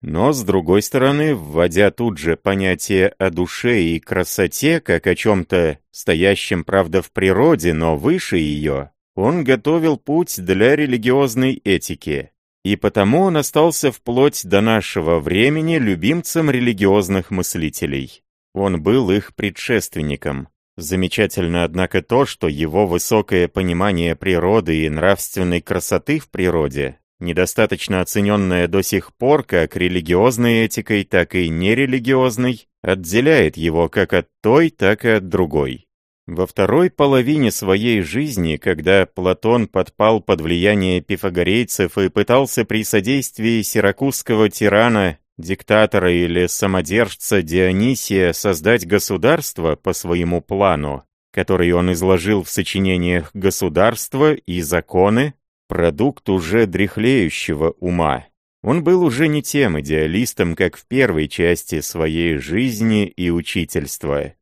Но, с другой стороны, вводя тут же понятие о душе и красоте, как о чем-то стоящем, правда, в природе, но выше ее, он готовил путь для религиозной этики. И потому он остался вплоть до нашего времени любимцем религиозных мыслителей. Он был их предшественником. Замечательно, однако, то, что его высокое понимание природы и нравственной красоты в природе, недостаточно оцененное до сих пор как религиозной этикой, так и нерелигиозной, отделяет его как от той, так и от другой. Во второй половине своей жизни, когда Платон подпал под влияние пифагорейцев и пытался при содействии сиракузского тирана диктатора или самодержца Дионисия создать государство по своему плану, который он изложил в сочинениях «Государство» и «Законы», продукт уже дряхлеющего ума. Он был уже не тем идеалистом, как в первой части своей жизни и учительства.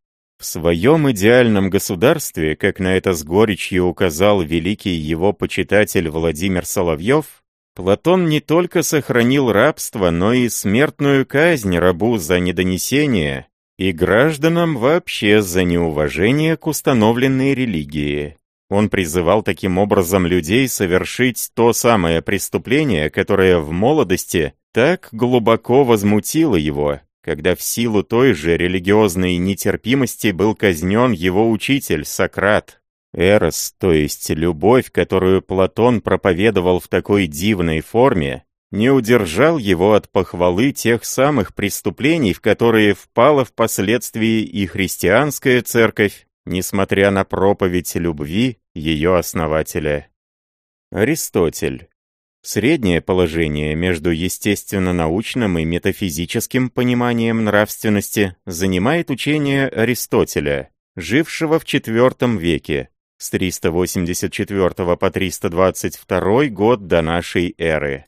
В своем идеальном государстве, как на это с горечью указал великий его почитатель Владимир Соловьев, Платон не только сохранил рабство, но и смертную казнь рабу за недонесение и гражданам вообще за неуважение к установленной религии. Он призывал таким образом людей совершить то самое преступление, которое в молодости так глубоко возмутило его, когда в силу той же религиозной нетерпимости был казнен его учитель Сократ. Эрос, то есть любовь, которую Платон проповедовал в такой дивной форме, не удержал его от похвалы тех самых преступлений, в которые впала впоследствии и христианская церковь, несмотря на проповедь любви ее основателя. Аристотель. Среднее положение между естественно-научным и метафизическим пониманием нравственности занимает учение Аристотеля, жившего в IV веке, с 384 по 322 год до нашей эры.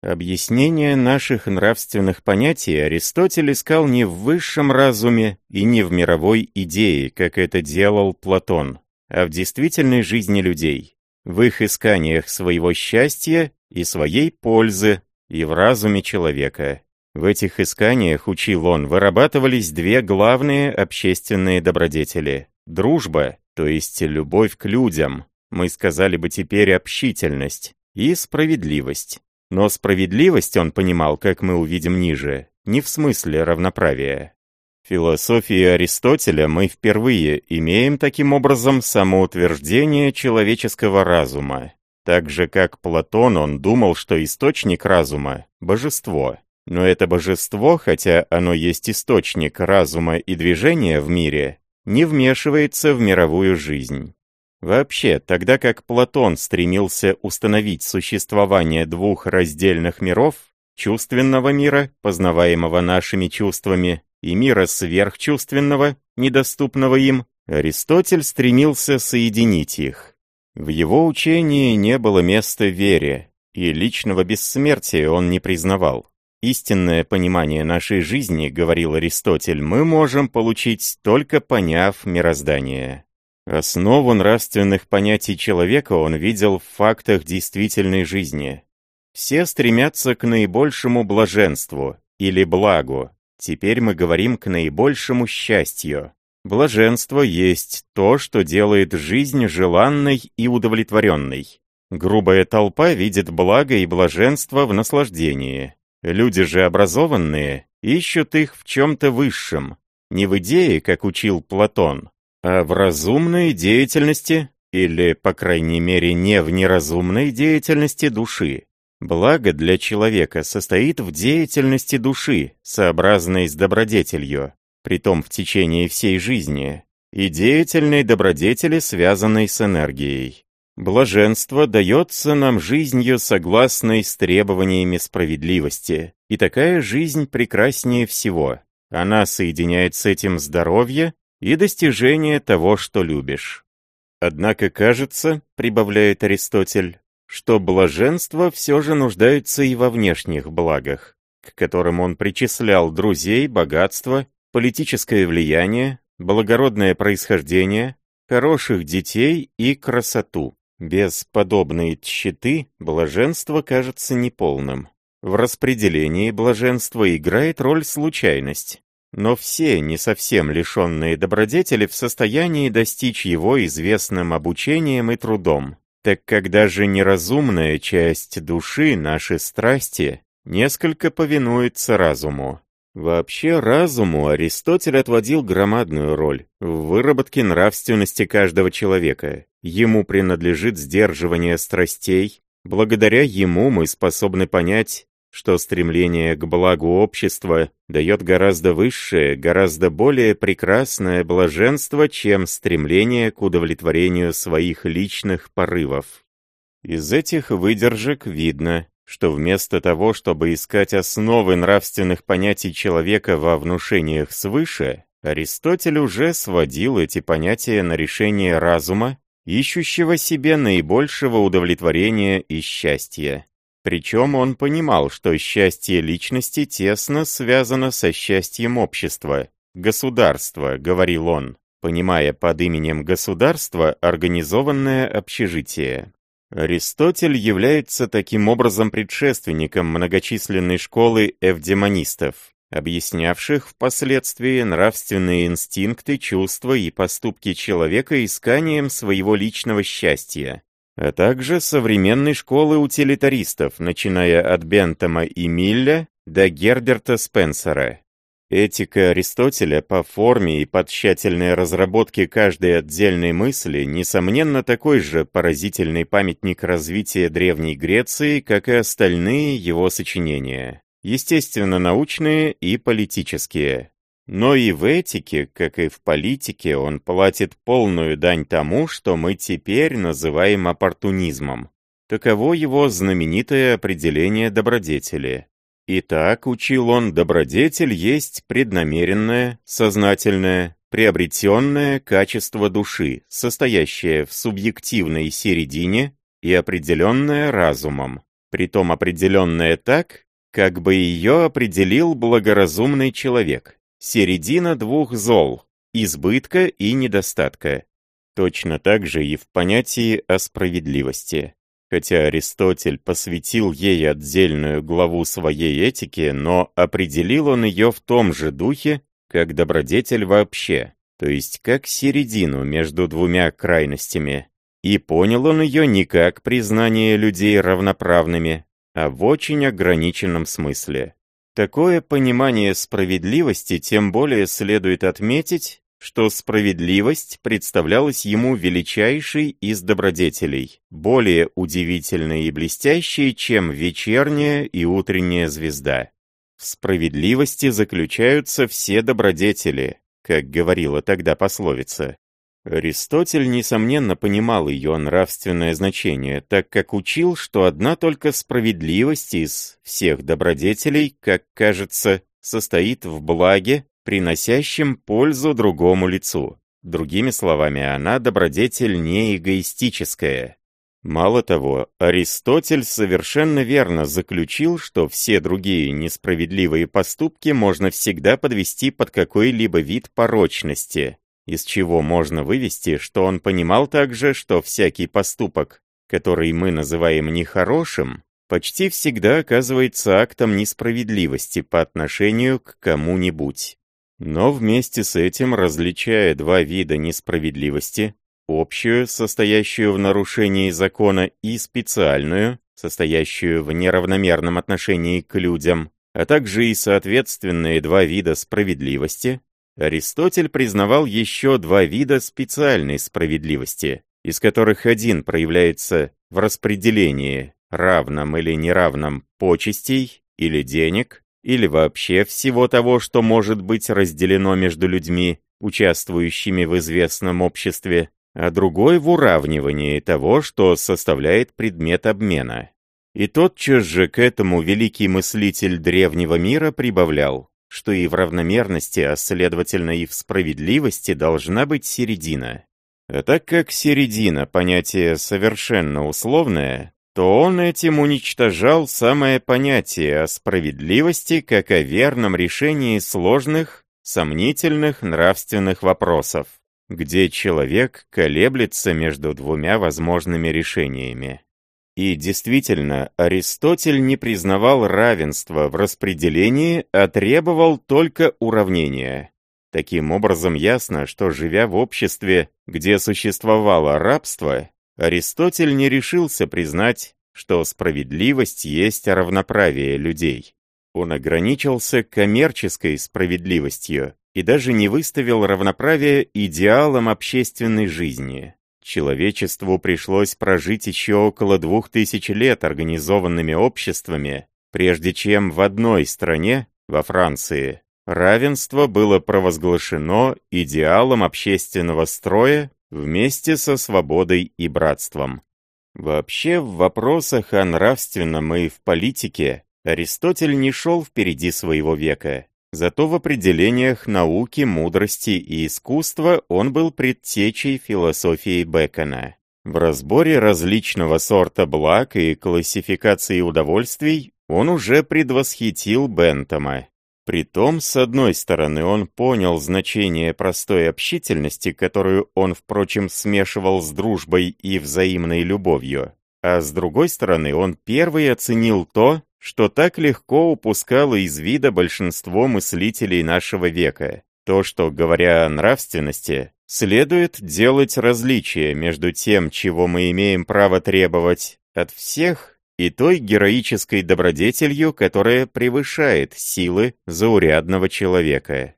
Объяснение наших нравственных понятий Аристотель искал не в высшем разуме и не в мировой идее, как это делал Платон, а в действительной жизни людей, в их исканиях своего счастья и своей пользы, и в разуме человека. В этих исканиях, учил он, вырабатывались две главные общественные добродетели – дружба то есть любовь к людям, мы сказали бы теперь общительность, и справедливость. Но справедливость он понимал, как мы увидим ниже, не в смысле равноправия. Философии Аристотеля мы впервые имеем таким образом самоутверждение человеческого разума. Так же, как Платон, он думал, что источник разума — божество. Но это божество, хотя оно есть источник разума и движения в мире, не вмешивается в мировую жизнь. Вообще, тогда как Платон стремился установить существование двух раздельных миров, чувственного мира, познаваемого нашими чувствами, и мира сверхчувственного, недоступного им, Аристотель стремился соединить их. В его учении не было места вере, и личного бессмертия он не признавал. Истинное понимание нашей жизни, говорил Аристотель, мы можем получить только поняв мироздание. Основу нравственных понятий человека он видел в фактах действительной жизни. Все стремятся к наибольшему блаженству или благу, Теперь мы говорим к наибольшему счастью. Блаженство есть то, что делает жизнь желанной и удовлетворенной. Грубая толпа видит благо и блаженство в наслаждении. Люди же образованные ищут их в чем-то высшем, не в идее, как учил Платон, а в разумной деятельности, или, по крайней мере, не в неразумной деятельности души. Благо для человека состоит в деятельности души, сообразной с добродетелью, притом в течение всей жизни, и деятельной добродетели, связанной с энергией. Блаженство дается нам жизнью, согласной с требованиями справедливости, и такая жизнь прекраснее всего. Она соединяет с этим здоровье и достижение того, что любишь. Однако кажется, прибавляет Аристотель, что блаженство все же нуждается и во внешних благах, к которым он причислял друзей, богатство, политическое влияние, благородное происхождение, хороших детей и красоту. Без подобной тщеты блаженство кажется неполным. В распределении блаженства играет роль случайность. Но все, не совсем лишенные добродетели, в состоянии достичь его известным обучением и трудом так как даже неразумная часть души, наши страсти, несколько повинуется разуму. Вообще разуму Аристотель отводил громадную роль в выработке нравственности каждого человека. Ему принадлежит сдерживание страстей, благодаря ему мы способны понять, что стремление к благу общества дает гораздо высшее, гораздо более прекрасное блаженство, чем стремление к удовлетворению своих личных порывов. Из этих выдержек видно, что вместо того, чтобы искать основы нравственных понятий человека во внушениях свыше, Аристотель уже сводил эти понятия на решение разума, ищущего себе наибольшего удовлетворения и счастья. Причем он понимал, что счастье личности тесно связано со счастьем общества. «Государство», — говорил он, понимая под именем государства организованное общежитие. Аристотель является таким образом предшественником многочисленной школы эвдемонистов, объяснявших впоследствии нравственные инстинкты, чувства и поступки человека исканием своего личного счастья, а также современной школы утилитаристов, начиная от Бентома и Милля до Герберта Спенсера. Этика Аристотеля по форме и по тщательной разработке каждой отдельной мысли, несомненно, такой же поразительный памятник развития Древней Греции, как и остальные его сочинения, естественно, научные и политические. Но и в этике, как и в политике, он платит полную дань тому, что мы теперь называем оппортунизмом. Таково его знаменитое определение добродетели. Итак, учил он, добродетель есть преднамеренное, сознательное, приобретенное качество души, состоящее в субъективной середине и определенное разумом, притом определенное так, как бы ее определил благоразумный человек. Середина двух зол – избытка и недостатка. Точно так же и в понятии о справедливости. Хотя Аристотель посвятил ей отдельную главу своей этики, но определил он ее в том же духе, как добродетель вообще, то есть как середину между двумя крайностями. И понял он ее не как признание людей равноправными, а в очень ограниченном смысле. Такое понимание справедливости тем более следует отметить, что справедливость представлялась ему величайшей из добродетелей, более удивительной и блестящей, чем вечерняя и утренняя звезда. В справедливости заключаются все добродетели, как говорила тогда пословица. Аристотель, несомненно, понимал ее нравственное значение, так как учил, что одна только справедливость из всех добродетелей, как кажется, состоит в благе, приносящем пользу другому лицу. Другими словами, она добродетель не эгоистическая. Мало того, Аристотель совершенно верно заключил, что все другие несправедливые поступки можно всегда подвести под какой-либо вид порочности, из чего можно вывести, что он понимал также, что всякий поступок, который мы называем нехорошим, почти всегда оказывается актом несправедливости по отношению к кому-нибудь. Но вместе с этим, различая два вида несправедливости, общую, состоящую в нарушении закона, и специальную, состоящую в неравномерном отношении к людям, а также и соответственные два вида справедливости, Аристотель признавал еще два вида специальной справедливости, из которых один проявляется в распределении равном или неравном почестей или денег, или вообще всего того, что может быть разделено между людьми, участвующими в известном обществе, а другой в уравнивании того, что составляет предмет обмена. И тотчас же к этому великий мыслитель древнего мира прибавлял, что и в равномерности, а следовательно и в справедливости должна быть середина. А так как середина — понятие совершенно условное, то он этим уничтожал самое понятие о справедливости как о верном решении сложных, сомнительных нравственных вопросов, где человек колеблется между двумя возможными решениями. И действительно, Аристотель не признавал равенства в распределении, а требовал только уравнения. Таким образом, ясно, что живя в обществе, где существовало рабство, Аристотель не решился признать, что справедливость есть равноправие людей. Он ограничился коммерческой справедливостью и даже не выставил равноправие идеалом общественной жизни. Человечеству пришлось прожить еще около двух тысяч лет организованными обществами, прежде чем в одной стране, во Франции, равенство было провозглашено идеалом общественного строя вместе со свободой и братством. Вообще, в вопросах о нравственном и в политике Аристотель не шел впереди своего века. Зато в определениях науки, мудрости и искусства он был предтечей философии Бекона. В разборе различного сорта благ и классификации удовольствий он уже предвосхитил Бентома. Притом, с одной стороны, он понял значение простой общительности, которую он, впрочем, смешивал с дружбой и взаимной любовью, а с другой стороны, он первый оценил то, что так легко упускало из вида большинство мыслителей нашего века. То, что, говоря о нравственности, следует делать различие между тем, чего мы имеем право требовать от всех, и той героической добродетелью, которая превышает силы заурядного человека.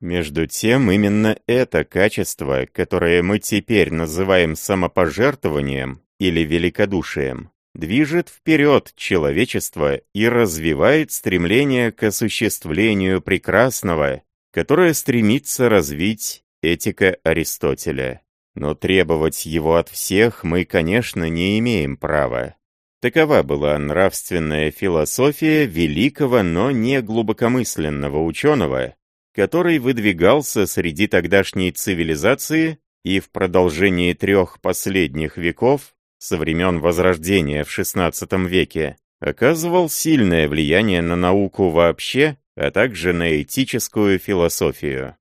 Между тем, именно это качество, которое мы теперь называем самопожертвованием или великодушием, движет вперед человечество и развивает стремление к осуществлению прекрасного, которое стремится развить этика Аристотеля. Но требовать его от всех мы, конечно, не имеем права. Такова была нравственная философия великого, но не глубокомысленного ученого, который выдвигался среди тогдашней цивилизации и в продолжении трех последних веков со времен Возрождения в XVI веке, оказывал сильное влияние на науку вообще, а также на этическую философию.